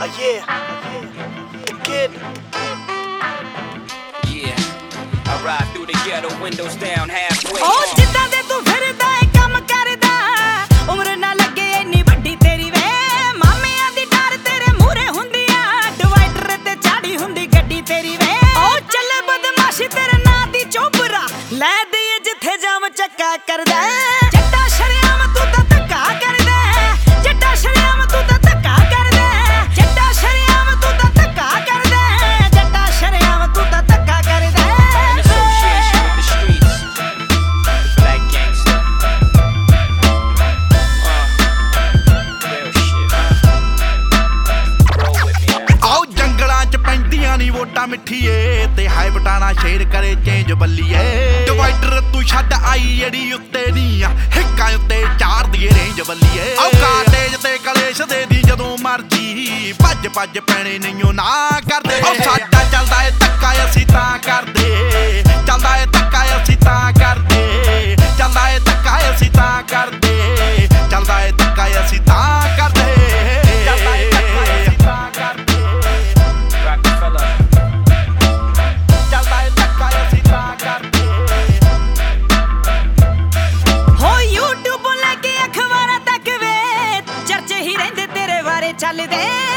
Uh, yeah. The kid. Yeah, I ride through the ghetto, windows down halfway. Uh, ਜਿੱਦਾਂ ਦੇ ਤੂੰ ਫਿਰਦਾ ਏ ਕੰਮ ਕਰਦਾ। ਉਮਰ ਨਾ ਲੱਗੇ ਇੰਨੀ ਵੱਡੀ ਤੇਰੀ ਵੇ। ਮਾਮਿਆਂ ਦੀ ਡਰ ਤੇਰੇ ਹੁੰਦੀ ਆ ਡਿਵਾਈਡਰ ਤੇ ਚਾੜੀ ਹੁੰਦੀ ਗੱਡੀ ਤੇਰੀ ਵੇ। ਉਹ ਚੱਲੇ ਬਦਮਾਸ਼ੀ ਤੇਰੇ ਨਾਂ ਦੀ ਚੋਬਰਾ ਲੈ ਦਈਏ ਜਿੱਥੇ ਜਾਮ ਚੱਕਾ ਕਰਦਾ। ਪੈਂਦੀਆਂ ਮਿੱਠੀਏ ਤੇ ਹਾਈ ਬਟਾਣਾ ਸ਼ੇਰ ਕਰੇ ਚੇਂਜ ਬੱਲੀਏ। ਡਿਵਾਈਡਰ ਤੂੰ ਛੱਡ ਆਈ ਜਿਹੜੀ ਉੱਤੇ ਨਹੀਂ ਆ। ਹਿੱਕਾਂ ਉੱਤੇ ਚਾਰ ਦੀ ਰੇਂਜ ਬੱਲੀਏ। ਆਓ ਕਾਟੇਜ ਤੇ ਕਲੇਸ਼ ਦੇ ਦੀ ਜਦੋਂ ਮਰਜ਼ੀ। ਭੱਜ ਭੱਜ ਪੈਣੇ ਨਹੀਂਓ ਨਾ ਕਰਦੇ। ਆਓ ਸਾਡਾ ਚੱਲਦਾ ਏ ਧੱਕਾ ਅਸੀਂ ਤਾਂ ਕਰਦੇ। ਚੱਲਦਾ ਏ ਧੱਕਾ ਅਸੀਂ ਤਾਂ ಅಲಿದೆ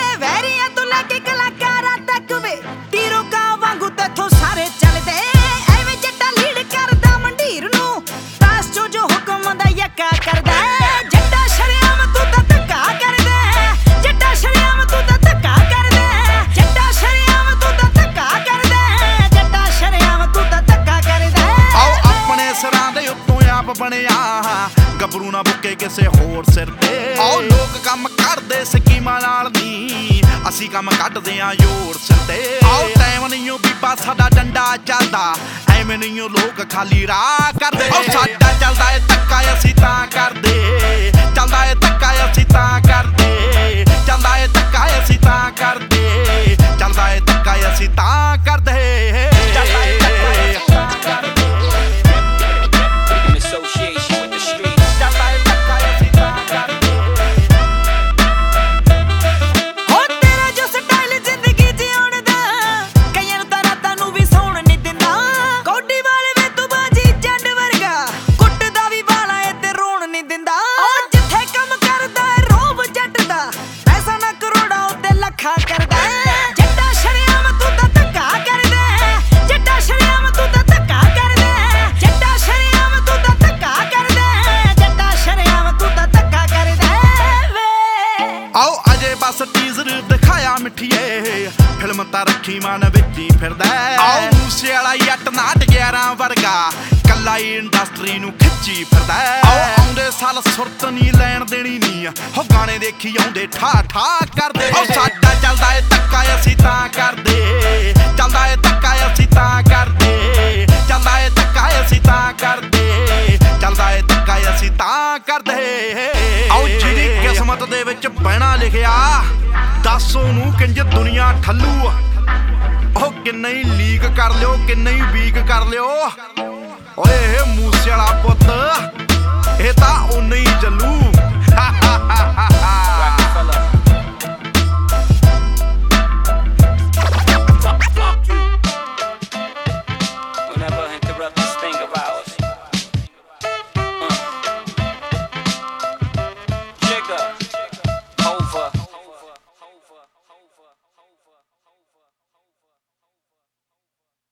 ਬਣਿਆ। ਗੱਭਰੂ ਨਾ ਬੁੱਕੇ ਕਿਸੇ ਹੋਰ ਸਿਰ ਤੇ। ਆਓ ਲੋਕ ਕੰਮ ਕਰਦੇ ਸਕੀਮਾਂ ਨਾਲ ਨਹੀਂ ਅਸੀਂ ਕੰਮ ਕੱਢਦੇ ਆਂ ਜ਼ੋਰ ਸਿਰ ਤੇ। ਆਓ ਟਾਈਮ ਨਹੀਂਓ ਬੀਬਾ ਸਾਡਾ ਡੰਡਾ ਚੱਲਦਾ। ਐਵੇਂ ਨਹੀਂਓ ਲੋਕ ਖਾਲੀ ਰਾਹ ਕਰਦੇ। ਆਓ ਸਾਡਾ ਚੱਲਦਾ ਏ ਮਨ ਵਿੱਚ ਫਿਰਦਾ। ਆਓ ਮੂਸੇ ਵਾਲਾ ਜੱਟ ਨਾਟ 11 ਵਰਗਾ। ਕੱਲਾ ਹੀ ਇੰਡਸਟਰੀ ਨੂੰ ਖਿੱਚੀ ਫਿਰਦਾ। ਆਓ ਆਉਂਦੇ ਸਾਲ ਸੁਰਤ ਨਹੀਂ ਲੈਣ ਦੇਣੀ ਨਹੀਂ ਹੋ ਗਾਣੇ ਦੇਖੀ ਆਉਂਦੇ ਠਾ ਠਾ ਕਰਦੇ। ਆਓ ਸਾਡਾ ਚੱਲਦਾ ਏ ਧੱਕਾ ਅਸੀਂ ਤਾਂ ਕਰਦੇ। ਚੱਲਦਾ ਏ ਧੱਕਾ ਅਸੀਂ ਤਾਂ ਕਰਦੇ। ਚੱਲਦਾ ਏ ਧੱਕਾ ਅਸੀਂ ਤਾਂ ਕਰਦੇ। ਚੱਲਦਾ ਏ ਧੱਕਾ ਅਸੀਂ ਤਾਂ ਕਰਦੇ। ਆਓ ਜਿਹਦੀ ਕਿਸਮਤ ਦੇ ਵਿੱਚ ਬਹਿਣਾ ਲਿਖਿਆ ਦੱਸ ਉਹਨੂੰ ਕਿੰਜ ਦੁਨੀਆ ਠੱਲੂ ਆ। ਉਹ ਕਿੰਨੇ ਹੀ ਲੀਕ ਕਰ ਲਿਓ, ਕਿੰਨੇ ਹੀ ਵੀਕ ਕਰ ਲਿਓ। ਓਏ, ਇਹ ਮੂਸੇ ਵਾਲਾ ਪੁੱਤ, ਇਹ ਤਾਂ ਉਨਾ ਹੀ ਚੱਲੂ